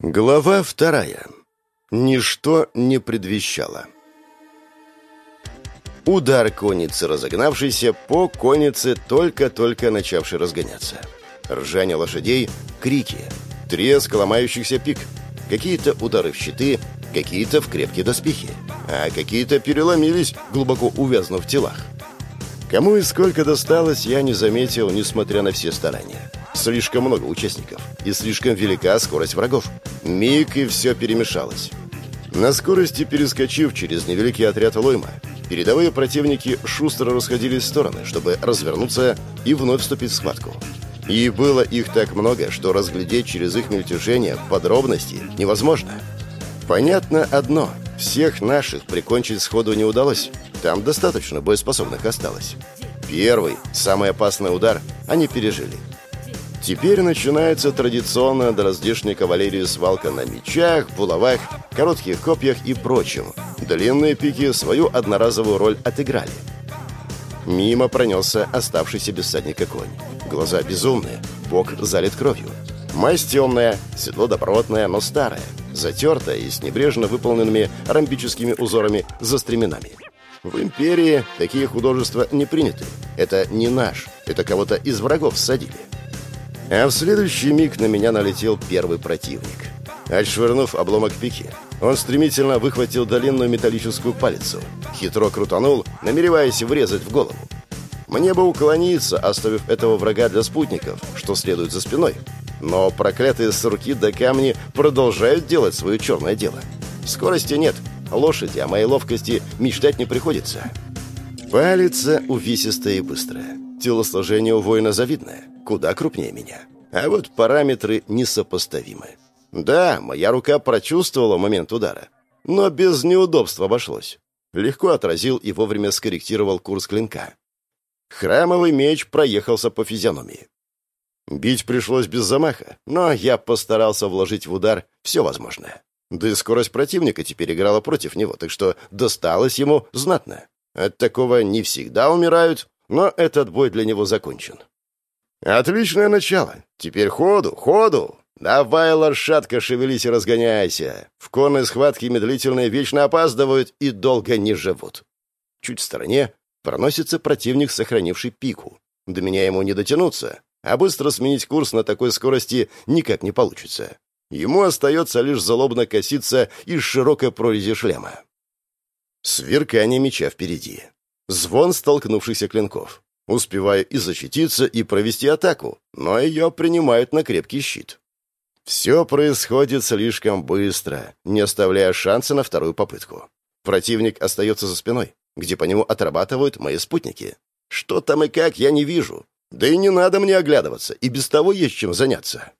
Глава вторая. Ничто не предвещало. Удар конницы, разогнавшейся по коннице, только-только начавшей разгоняться. Ржание лошадей, крики, треск ломающихся пик, какие-то удары в щиты, какие-то в крепкие доспехи, а какие-то переломились, глубоко увязнув в телах. Кому и сколько досталось, я не заметил, несмотря на все старания. Слишком много участников, и слишком велика скорость врагов. Миг, и все перемешалось. На скорости перескочив через невеликий отряд Лойма, передовые противники шустро расходились в стороны, чтобы развернуться и вновь вступить в схватку. И было их так много, что разглядеть через их мельтешение подробности невозможно. Понятно одно — всех наших прикончить сходу не удалось. Там достаточно боеспособных осталось. Первый, самый опасный удар они пережили. Теперь начинается традиционная раздешней кавалерии свалка на мечах, булавах, коротких копьях и прочем. Длинные пики свою одноразовую роль отыграли. Мимо пронесся оставшийся без всадника конь. Глаза безумные, бок залит кровью. Масть темная, седло добротное, но старое, затертое и с небрежно выполненными ромбическими узорами за стременами. В империи такие художества не приняты. Это не наш, это кого-то из врагов садили. А в следующий миг на меня налетел первый противник. Отшвырнув обломок пики, он стремительно выхватил длинную металлическую палицу, хитро крутанул, намереваясь врезать в голову. Мне бы уклониться, оставив этого врага для спутников, что следует за спиной. Но проклятые сурки до камни продолжают делать свое черное дело. Скорости нет, лошади о моей ловкости мечтать не приходится. Палица увесистая и быстрая. Телосложение у воина завидное, куда крупнее меня. А вот параметры несопоставимы. Да, моя рука прочувствовала момент удара, но без неудобств обошлось. Легко отразил и вовремя скорректировал курс клинка. Храмовый меч проехался по физиономии. Бить пришлось без замаха, но я постарался вложить в удар все возможное. Да и скорость противника теперь играла против него, так что досталось ему знатно. От такого не всегда умирают, но этот бой для него закончен. Отличное начало. Теперь ходу, ходу. Давай, лошадка, шевелись и разгоняйся. В конной схватке медлительные вечно опаздывают и долго не живут. Чуть в стороне проносится противник, сохранивший пику. До меня ему не дотянуться, а быстро сменить курс на такой скорости никак не получится. Ему остается лишь залобно коситься из широкой прорези шлема. Сверкание меча впереди. Звон столкнувшихся клинков. Успеваю и защититься, и провести атаку, но ее принимают на крепкий щит. Все происходит слишком быстро, не оставляя шанса на вторую попытку. Противник остается за спиной, где по нему отрабатывают мои спутники. Что там и как, я не вижу. Да и не надо мне оглядываться, и без того есть чем заняться.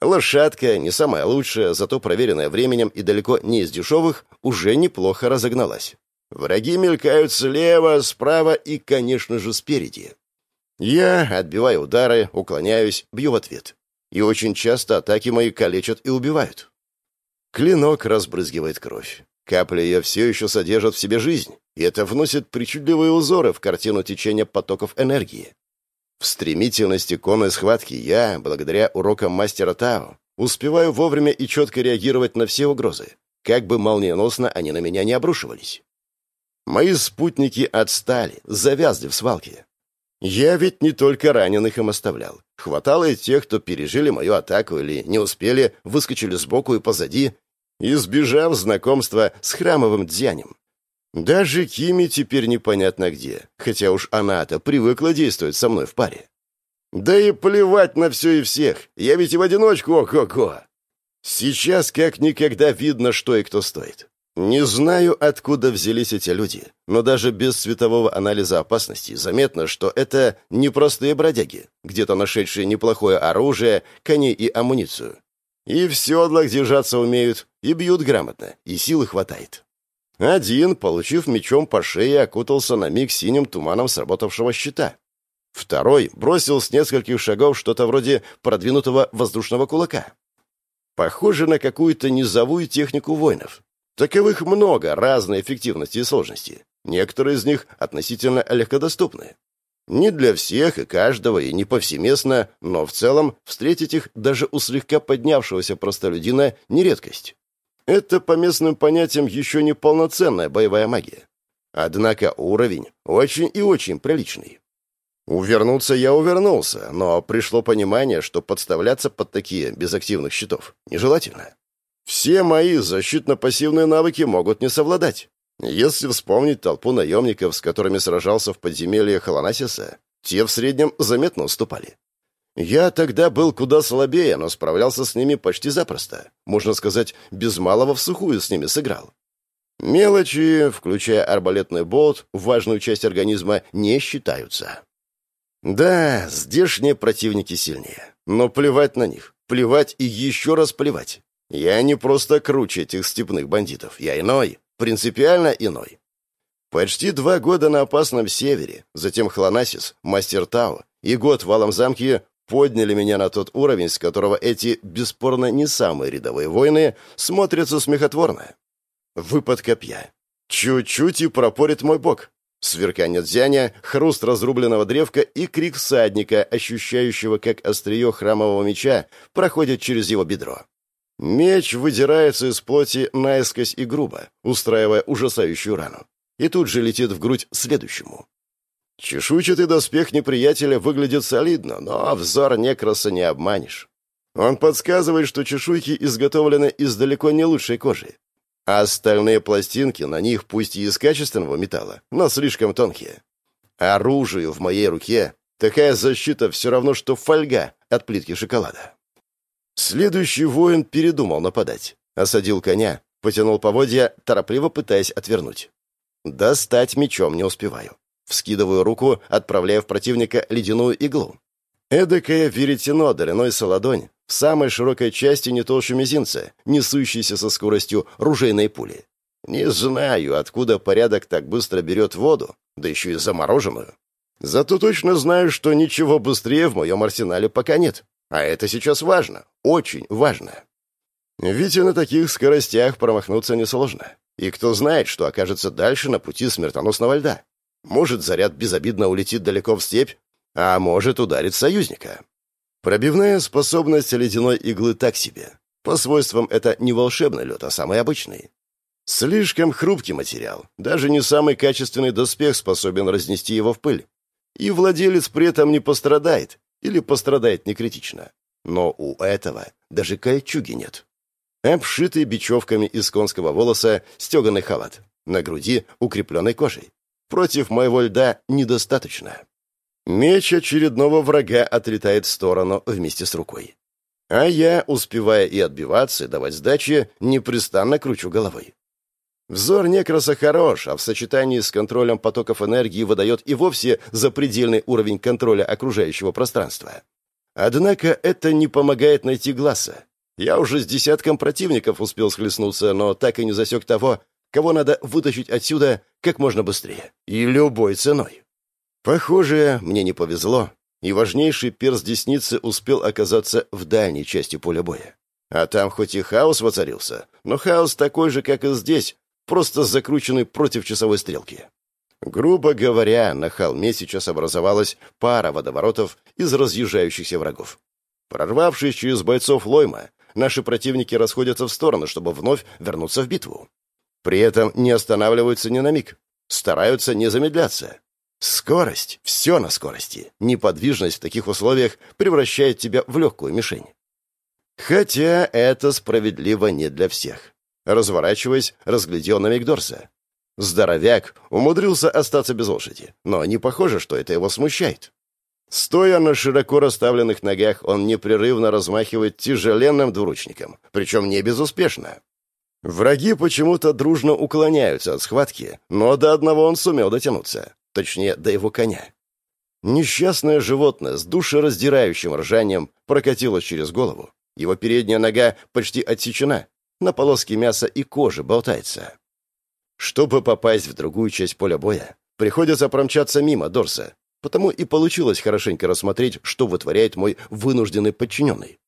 Лошадка, не самая лучшая, зато проверенная временем и далеко не из дешевых, уже неплохо разогналась. Враги мелькают слева, справа и, конечно же, спереди. Я отбиваю удары, уклоняюсь, бью в ответ. И очень часто атаки мои калечат и убивают. Клинок разбрызгивает кровь. Капли ее все еще содержат в себе жизнь, и это вносит причудливые узоры в картину течения потоков энергии. В стремительности конной схватки я, благодаря урокам мастера Тао, успеваю вовремя и четко реагировать на все угрозы, как бы молниеносно они на меня не обрушивались. Мои спутники отстали, завязли в свалке. Я ведь не только раненых им оставлял. Хватало и тех, кто пережили мою атаку или не успели, выскочили сбоку и позади, избежав знакомства с храмовым дзянем. Даже Кими теперь непонятно где, хотя уж она-то привыкла действовать со мной в паре. Да и плевать на все и всех, я ведь и в одиночку ого-го. Сейчас как никогда видно, что и кто стоит. Не знаю, откуда взялись эти люди, но даже без светового анализа опасности заметно, что это непростые бродяги, где-то нашедшие неплохое оружие, коней и амуницию. И в седлах держаться умеют, и бьют грамотно, и силы хватает. Один, получив мечом по шее, окутался на миг синим туманом сработавшего щита. Второй бросил с нескольких шагов что-то вроде продвинутого воздушного кулака. Похоже на какую-то низовую технику воинов. Таковых много разной эффективности и сложности. Некоторые из них относительно легкодоступны. Не для всех и каждого, и не повсеместно, но в целом встретить их даже у слегка поднявшегося простолюдина не редкость. Это по местным понятиям еще не полноценная боевая магия. Однако уровень очень и очень приличный. Увернуться я увернулся, но пришло понимание, что подставляться под такие без активных щитов нежелательно. Все мои защитно-пассивные навыки могут не совладать. Если вспомнить толпу наемников, с которыми сражался в подземелье Холонасиса, те в среднем заметно уступали. Я тогда был куда слабее, но справлялся с ними почти запросто. Можно сказать, без малого в сухую с ними сыграл. Мелочи, включая арбалетный болт, важную часть организма не считаются. Да, здешние противники сильнее. Но плевать на них. Плевать и еще раз плевать. Я не просто круче этих степных бандитов. Я иной. Принципиально иной. Почти два года на опасном севере, затем Хлонасис, Мастер Тау и год в Алом замке подняли меня на тот уровень, с которого эти, бесспорно, не самые рядовые войны смотрятся смехотворно. Выпад копья. Чуть-чуть и пропорит мой бок. Сверкание дзяня, хруст разрубленного древка и крик всадника, ощущающего, как острие храмового меча проходит через его бедро. Меч выдирается из плоти наискось и грубо, устраивая ужасающую рану. И тут же летит в грудь следующему. Чешуйчатый доспех неприятеля выглядит солидно, но взор некроса не обманешь. Он подсказывает, что чешуйки изготовлены из далеко не лучшей кожи, а остальные пластинки на них пусть и из качественного металла, но слишком тонкие. Оружие в моей руке такая защита все равно, что фольга от плитки шоколада. Следующий воин передумал нападать. Осадил коня, потянул поводья, торопливо пытаясь отвернуть. Достать мечом не успеваю. Вскидываю руку, отправляя в противника ледяную иглу. Эдакое веретено длиной с в самой широкой части не толще мизинца, несущейся со скоростью ружейной пули. Не знаю, откуда порядок так быстро берет воду, да еще и замороженную. Зато точно знаю, что ничего быстрее в моем арсенале пока нет. А это сейчас важно, очень важно. Ведь на таких скоростях промахнуться несложно. И кто знает, что окажется дальше на пути смертоносного льда. Может, заряд безобидно улетит далеко в степь, а может ударить союзника. Пробивная способность ледяной иглы так себе. По свойствам это не волшебный лед, а самый обычный. Слишком хрупкий материал. Даже не самый качественный доспех способен разнести его в пыль. И владелец при этом не пострадает, или пострадает не критично. Но у этого даже кольчуги нет. Обшитый бечевками из конского волоса стеганый халат. На груди укрепленной кожей. Против моего льда недостаточно. Меч очередного врага отлетает в сторону вместе с рукой. А я, успевая и отбиваться, и давать сдачи, непрестанно кручу головой. Взор некраса хорош, а в сочетании с контролем потоков энергии выдает и вовсе запредельный уровень контроля окружающего пространства. Однако это не помогает найти глаза. Я уже с десятком противников успел схлестнуться, но так и не засек того, кого надо вытащить отсюда как можно быстрее. И любой ценой. Похоже, мне не повезло, и важнейший перс десницы успел оказаться в дальней части поля боя. А там хоть и хаос воцарился, но хаос такой же, как и здесь, просто закрученный против часовой стрелки. Грубо говоря, на холме сейчас образовалась пара водоворотов из разъезжающихся врагов. Прорвавшись через бойцов Лойма, наши противники расходятся в сторону, чтобы вновь вернуться в битву. При этом не останавливаются ни на миг, стараются не замедляться. Скорость, все на скорости. Неподвижность в таких условиях превращает тебя в легкую мишень. Хотя это справедливо не для всех. Разворачиваясь, разглядел на Мигдорса. Здоровяк умудрился остаться без лошади, но не похоже, что это его смущает. Стоя на широко расставленных ногах, он непрерывно размахивает тяжеленным двуручником, причем не безуспешно. Враги почему-то дружно уклоняются от схватки, но до одного он сумел дотянуться точнее, до его коня. Несчастное животное с душераздирающим ржанием прокатилось через голову. Его передняя нога почти отсечена, на полоске мяса и кожи болтается. Чтобы попасть в другую часть поля боя, приходится промчаться мимо Дорса, потому и получилось хорошенько рассмотреть, что вытворяет мой вынужденный подчиненный.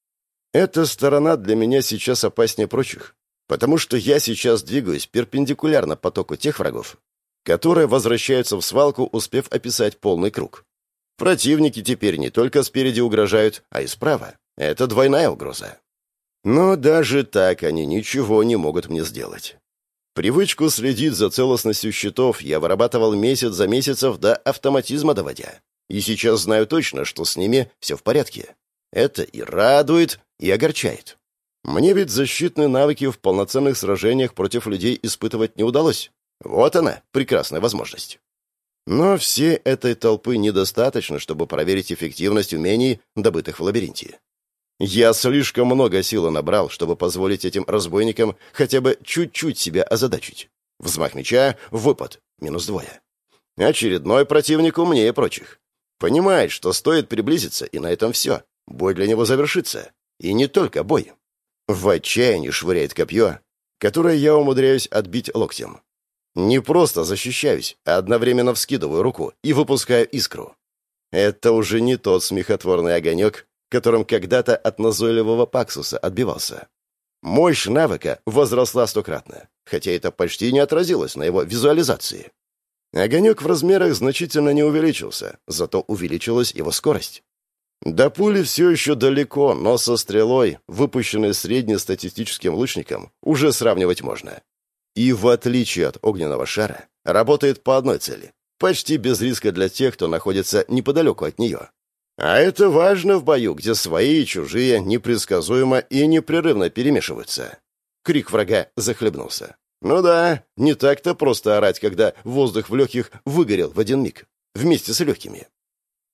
Эта сторона для меня сейчас опаснее прочих, потому что я сейчас двигаюсь перпендикулярно потоку тех врагов, которые возвращаются в свалку, успев описать полный круг. Противники теперь не только спереди угрожают, а и справа. Это двойная угроза. Но даже так они ничего не могут мне сделать. Привычку следить за целостностью щитов я вырабатывал месяц за месяцев до автоматизма доводя. И сейчас знаю точно, что с ними все в порядке. Это и радует, и огорчает. Мне ведь защитные навыки в полноценных сражениях против людей испытывать не удалось. Вот она, прекрасная возможность. Но всей этой толпы недостаточно, чтобы проверить эффективность умений, добытых в лабиринте. Я слишком много силы набрал, чтобы позволить этим разбойникам хотя бы чуть-чуть себя озадачить. Взмах меча, выпад, минус двое. Очередной противник умнее прочих. Понимает, что стоит приблизиться, и на этом все. Бой для него завершится. И не только бой. В отчаянии швыряет копье, которое я умудряюсь отбить локтем. Не просто защищаюсь, а одновременно вскидываю руку и выпускаю искру. Это уже не тот смехотворный огонек, которым когда-то от назойливого Паксуса отбивался. Мощь навыка возросла стократно, хотя это почти не отразилось на его визуализации. Огонек в размерах значительно не увеличился, зато увеличилась его скорость. До пули все еще далеко, но со стрелой, выпущенной среднестатистическим лучником, уже сравнивать можно. И в отличие от огненного шара, работает по одной цели, почти без риска для тех, кто находится неподалеку от нее. А это важно в бою, где свои и чужие непредсказуемо и непрерывно перемешиваются. Крик врага захлебнулся. Ну да, не так-то просто орать, когда воздух в легких выгорел в один миг, вместе с легкими.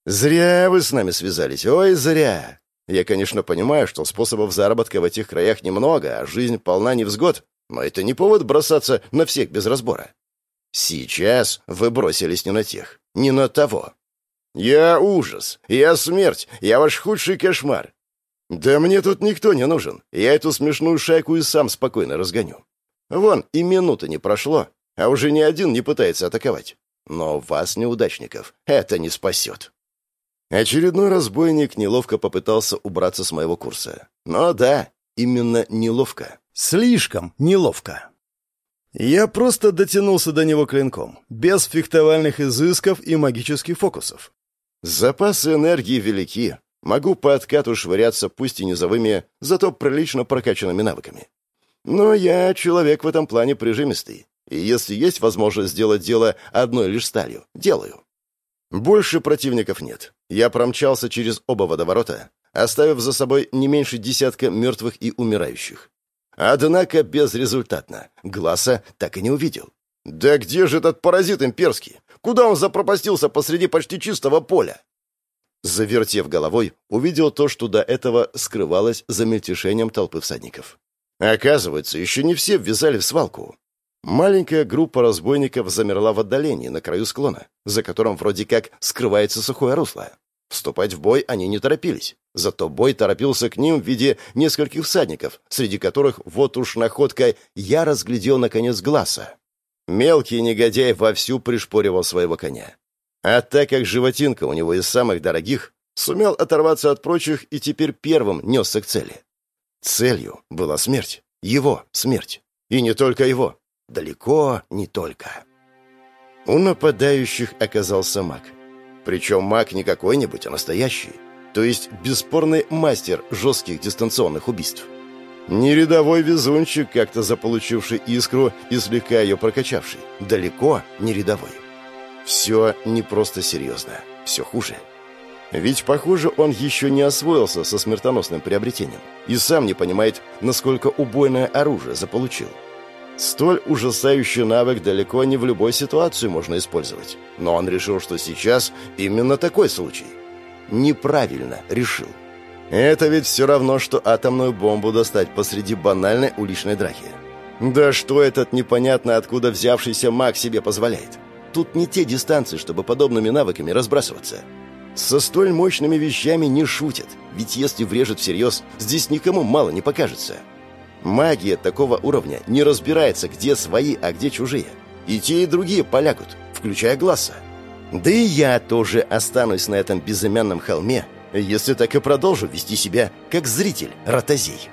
Зря вы с нами связались, ой, зря. Я, конечно, понимаю, что способов заработка в этих краях немного, а жизнь полна невзгод, но это не повод бросаться на всех без разбора. Сейчас вы бросились не на тех, не на того. «Я ужас! Я смерть! Я ваш худший кошмар!» «Да мне тут никто не нужен. Я эту смешную шайку и сам спокойно разгоню. Вон, и минуты не прошло, а уже ни один не пытается атаковать. Но вас, неудачников, это не спасет». Очередной разбойник неловко попытался убраться с моего курса. Но да, именно неловко. Слишком неловко. Я просто дотянулся до него клинком, без фехтовальных изысков и магических фокусов. Запасы энергии велики. Могу по откату швыряться, пусть и низовыми, зато прилично прокачанными навыками. Но я человек в этом плане прижимистый. И если есть возможность сделать дело одной лишь сталью, делаю. Больше противников нет. Я промчался через оба водоворота, оставив за собой не меньше десятка мертвых и умирающих. Однако безрезультатно. Глаза так и не увидел. «Да где же этот паразит имперский? Куда он запропастился посреди почти чистого поля? Завертев головой, увидел то, что до этого скрывалось за мельтешением толпы всадников. Оказывается, еще не все ввязали в свалку. Маленькая группа разбойников замерла в отдалении, на краю склона, за которым вроде как скрывается сухое русло. Вступать в бой они не торопились. Зато бой торопился к ним в виде нескольких всадников, среди которых вот уж находка я разглядел наконец глаза. Мелкий негодяй вовсю пришпоривал своего коня. А так как животинка у него из самых дорогих, сумел оторваться от прочих и теперь первым несся к цели. Целью была смерть. Его смерть. И не только его. Далеко не только. У нападающих оказался маг. Причем маг не какой-нибудь, а настоящий. То есть бесспорный мастер жестких дистанционных убийств. Не рядовой везунчик, как-то заполучивший искру и слегка ее прокачавший. Далеко не рядовой. Все не просто серьезно. Все хуже. Ведь, похоже, он еще не освоился со смертоносным приобретением и сам не понимает, насколько убойное оружие заполучил. Столь ужасающий навык далеко не в любой ситуации можно использовать. Но он решил, что сейчас именно такой случай. Неправильно решил. Это ведь все равно, что атомную бомбу достать посреди банальной уличной драки. Да что этот непонятно откуда взявшийся маг себе позволяет? Тут не те дистанции, чтобы подобными навыками разбрасываться. Со столь мощными вещами не шутят, ведь если врежет всерьез, здесь никому мало не покажется. Магия такого уровня не разбирается, где свои, а где чужие. И те, и другие полягут, включая глаза. Да и я тоже останусь на этом безымянном холме, если так и продолжу вести себя как зритель ротозей.